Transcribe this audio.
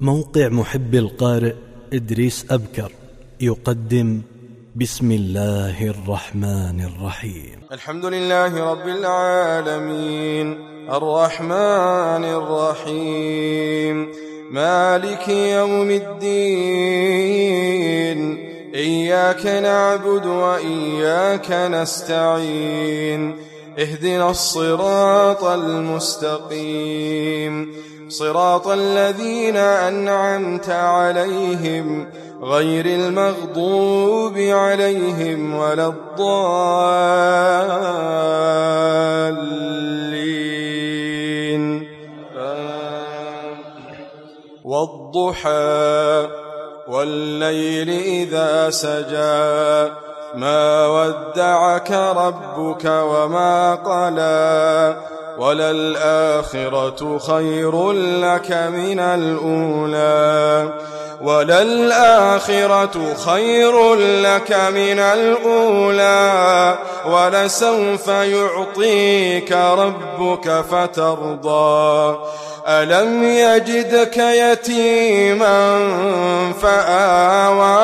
موقع محب القارئ إدريس أبكر يقدم بسم الله الرحمن الرحيم. الحمد لله رب العالمين. الرحمن الرحيم. مالك يوم الدين. إياك نعبد وإياك نستعين. اهدنا الصراط المستقيم. صراط الذين أنعمت عليهم غير المغضوب عليهم ولا الضالين. والضحى والليل إذا سجى ما ودعك ربك وما قلى وللآخرة خير لك من الأولى وللآخرة خير لك من الأولى ولسوف يعطيك ربك فترضى ألم يجدك يتيما فآوى